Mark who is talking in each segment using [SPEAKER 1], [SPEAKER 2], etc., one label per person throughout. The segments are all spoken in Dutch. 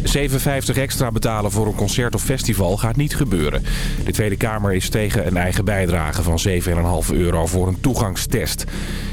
[SPEAKER 1] 7,50 extra betalen voor een concert of festival gaat niet gebeuren. De Tweede Kamer is tegen een eigen bijdrage van 7,5 euro voor een toegangstest.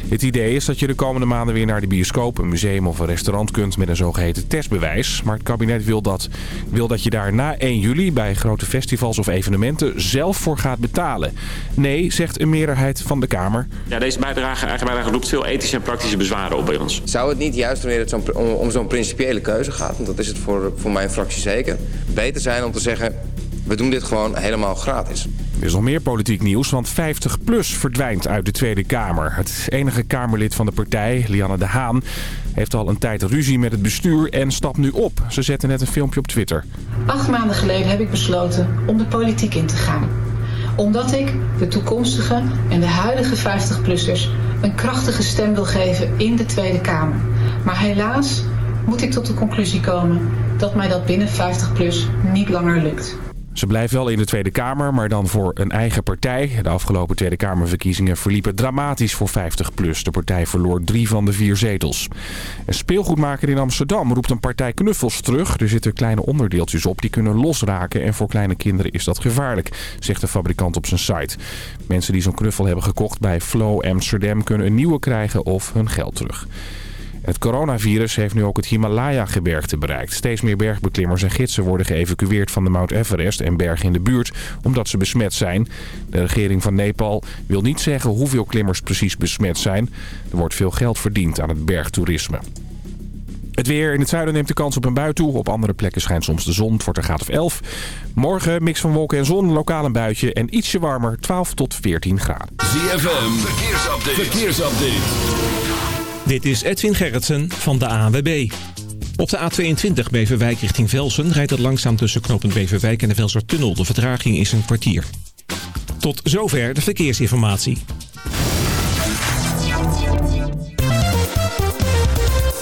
[SPEAKER 1] Het idee is dat je de komende maanden weer naar de bioscoop, een museum of een restaurant kunt met een zogeheten testbewijs. Maar het kabinet wil dat, wil dat je daar na 1 juli bij grote festivals of evenementen zelf voor gaat betalen. Nee, zegt een meerderheid van de Kamer.
[SPEAKER 2] Ja, deze bijdrage, eigen bijdrage roept veel ethische en praktische bezwaren op bij ons.
[SPEAKER 3] Zou het niet juist wanneer het om, om zo'n principiële keuze gaat, want dat is het voor, voor mijn fractie zeker, beter zijn om te zeggen, we doen dit gewoon helemaal gratis.
[SPEAKER 1] Er is nog meer politiek nieuws, want 50PLUS verdwijnt uit de Tweede Kamer. Het enige Kamerlid van de partij, Lianne de Haan, heeft al een tijd ruzie met het bestuur en stapt nu op. Ze zette net een filmpje op Twitter.
[SPEAKER 4] Acht maanden geleden heb ik besloten om de politiek in te gaan. Omdat ik de toekomstige en de huidige 50-plussers een krachtige stem wil geven in de Tweede Kamer. Maar helaas moet ik tot de conclusie komen dat mij dat binnen 50PLUS niet langer lukt.
[SPEAKER 1] Ze blijft wel in de Tweede Kamer, maar dan voor een eigen partij. De afgelopen Tweede Kamerverkiezingen verliepen dramatisch voor 50PLUS. De partij verloor drie van de vier zetels. Een speelgoedmaker in Amsterdam roept een partij knuffels terug. Er zitten kleine onderdeeltjes op die kunnen losraken en voor kleine kinderen is dat gevaarlijk, zegt de fabrikant op zijn site. Mensen die zo'n knuffel hebben gekocht bij Flow Amsterdam kunnen een nieuwe krijgen of hun geld terug. Het coronavirus heeft nu ook het Himalaya-gebergte bereikt. Steeds meer bergbeklimmers en gidsen worden geëvacueerd van de Mount Everest en bergen in de buurt omdat ze besmet zijn. De regering van Nepal wil niet zeggen hoeveel klimmers precies besmet zijn. Er wordt veel geld verdiend aan het bergtoerisme. Het weer in het zuiden neemt de kans op een bui toe. Op andere plekken schijnt soms de zon. Het wordt of 11. Morgen mix van wolken en zon, lokaal een buitje en ietsje warmer, 12 tot 14 graden.
[SPEAKER 5] ZFM, verkeersupdate. verkeersupdate.
[SPEAKER 6] Dit is Edwin Gerritsen van de ANWB. Op de A22 Beverwijk richting Velsen rijdt het langzaam tussen knooppunt Beverwijk en de Velsertunnel. De vertraging is een kwartier. Tot zover de verkeersinformatie.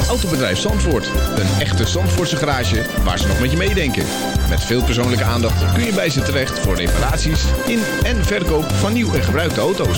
[SPEAKER 7] Autobedrijf Zandvoort. Een echte Zandvoortse garage waar ze nog met je meedenken. Met veel persoonlijke aandacht kun je bij ze terecht voor reparaties in en verkoop van nieuw en gebruikte auto's.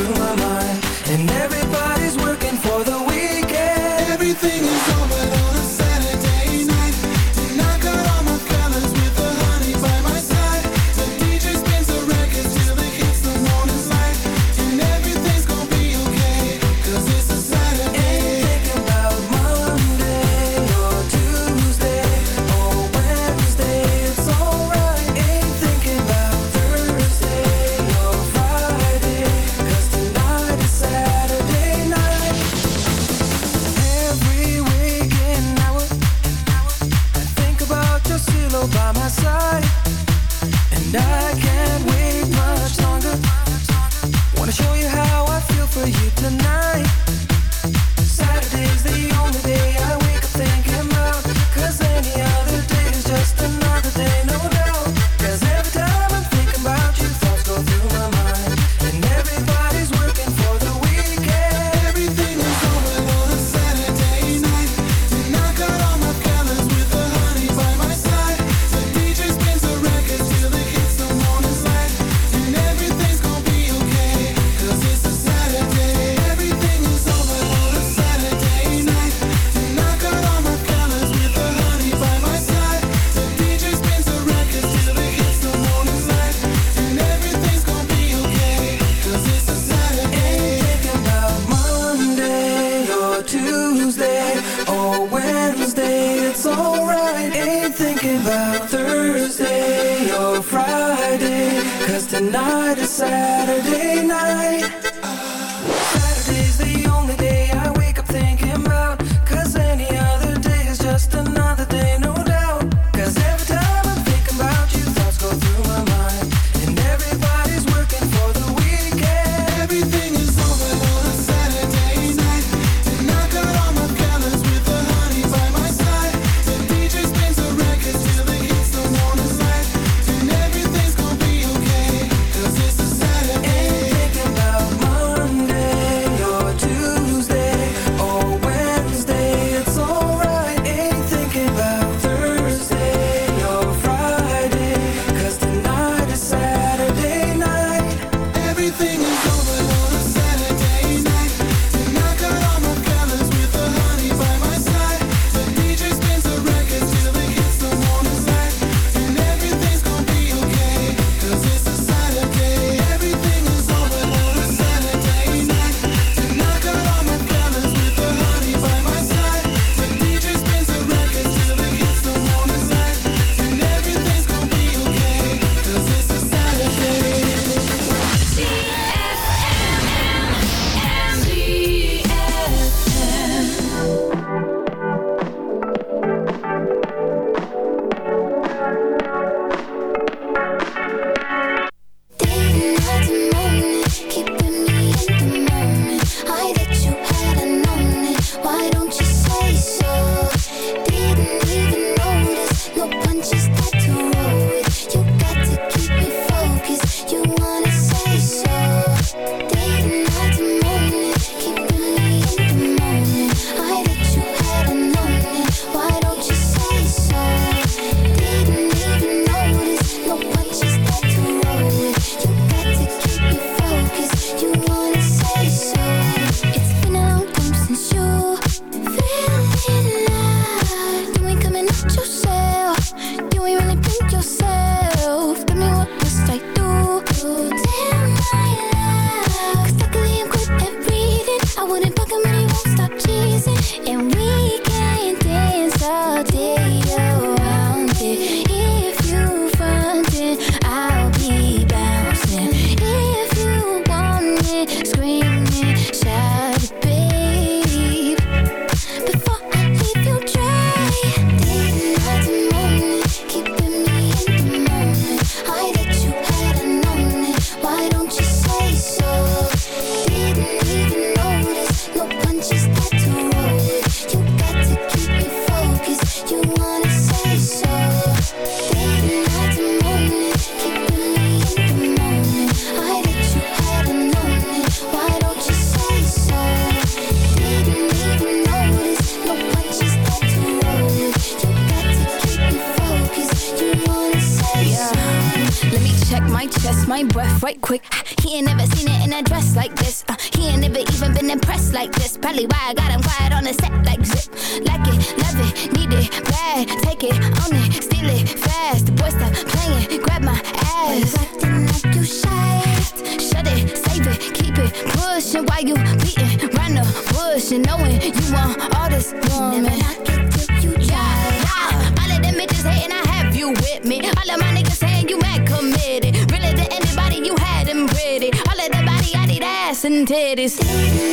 [SPEAKER 8] you, my
[SPEAKER 9] Cause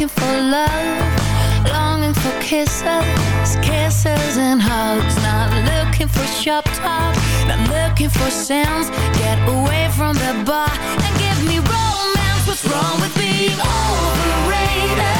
[SPEAKER 9] looking for love Longing for kisses, kisses and hugs. Not looking for shop talk, not looking for sounds. Get away from the bar and give me romance. What's wrong with being overrated?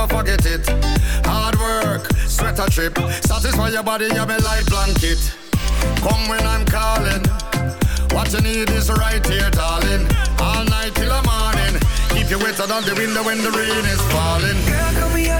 [SPEAKER 10] never forget it. Hard work, sweat a trip, satisfy your body, you're my light blanket. Come when I'm calling, what you need is right here, darling. All night till the morning, keep you wetter than the window when the rain is falling.
[SPEAKER 11] Girl,
[SPEAKER 9] come here.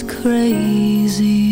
[SPEAKER 9] crazy.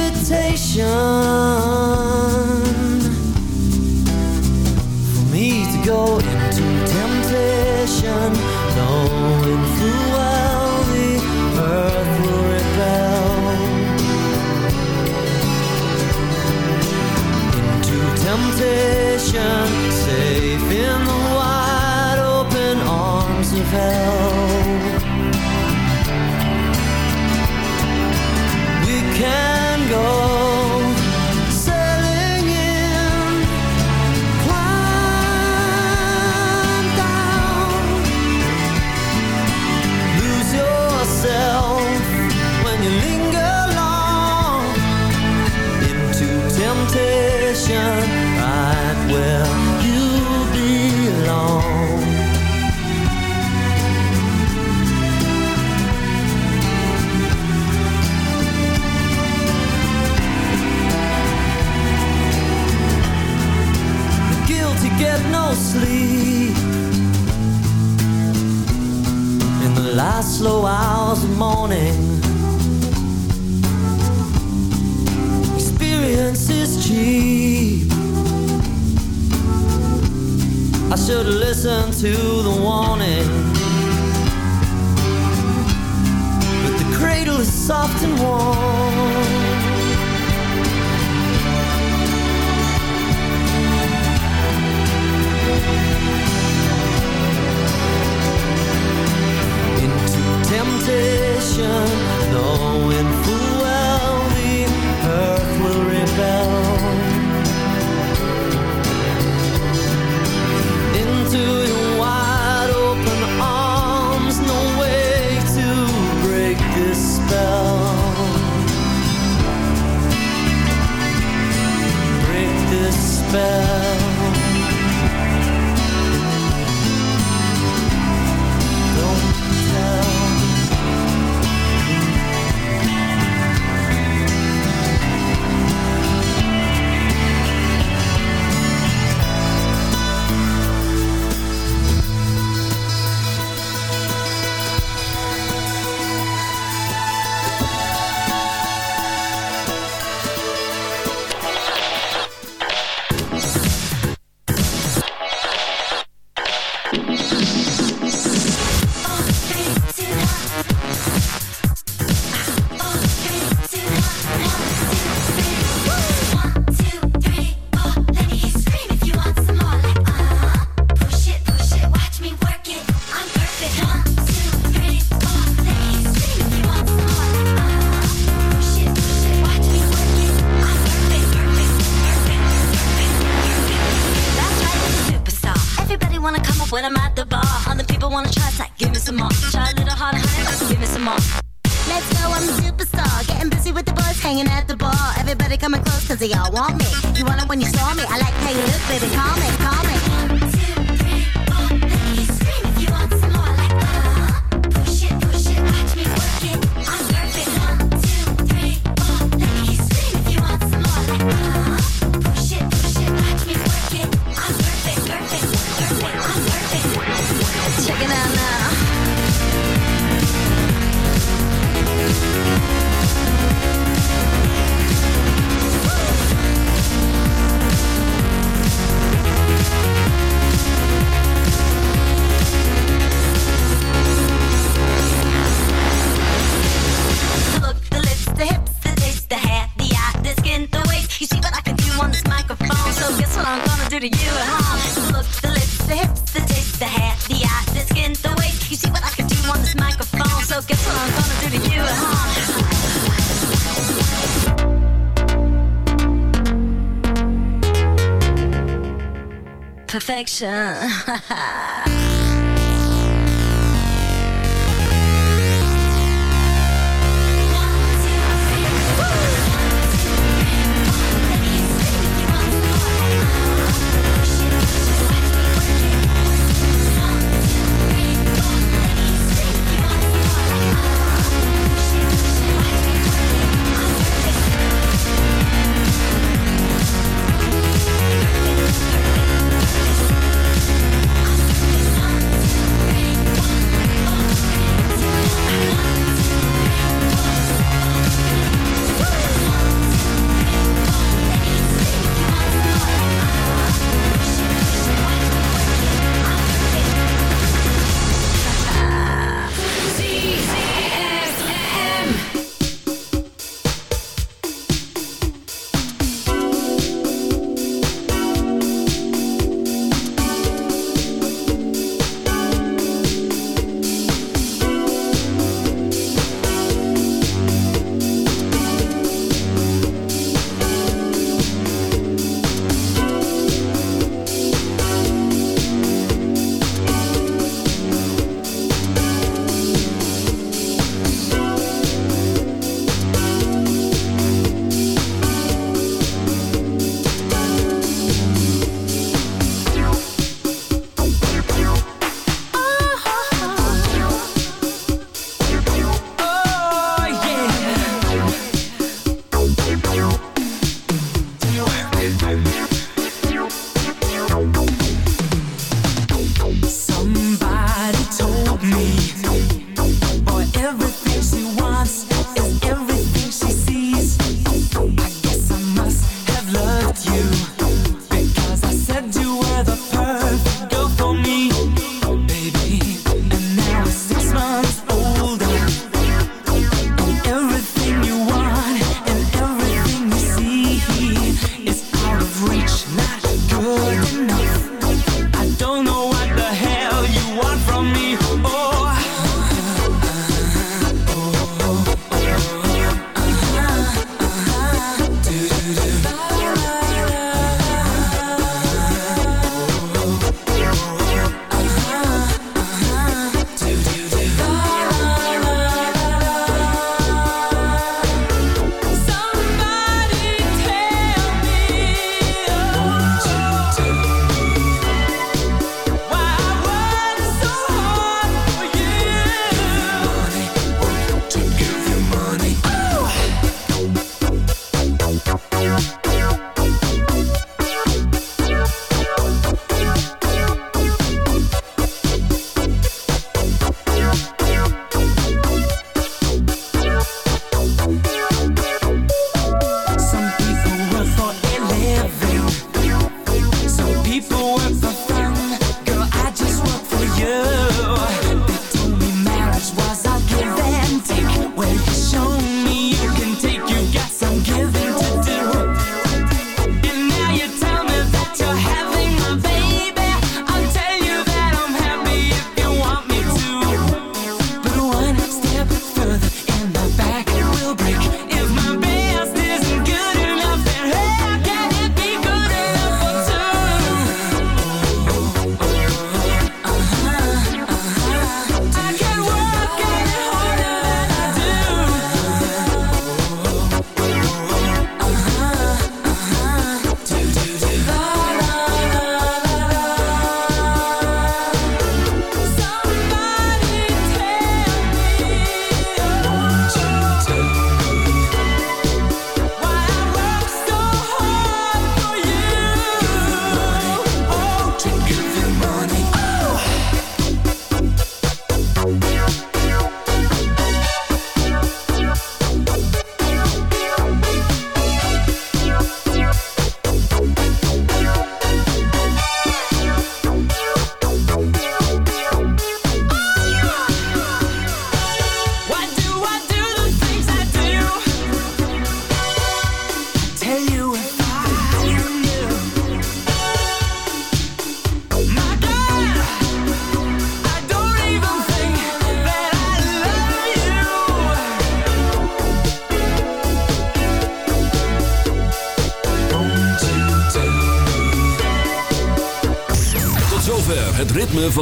[SPEAKER 12] for me to go into temptation, knowing full well to
[SPEAKER 13] you, huh? Look,
[SPEAKER 14] the lips, the hips, the taste, the hair, the eyes, the skin, the weight. You see what I can do on this microphone, so guess what I'm gonna do to you, huh? Perfection.